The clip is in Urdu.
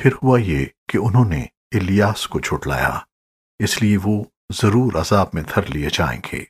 پھر ہوا یہ کہ انہوں نے الیاس کو جھٹلایا اس لیے وہ ضرور عذاب میں دھر لیے جائیں گے۔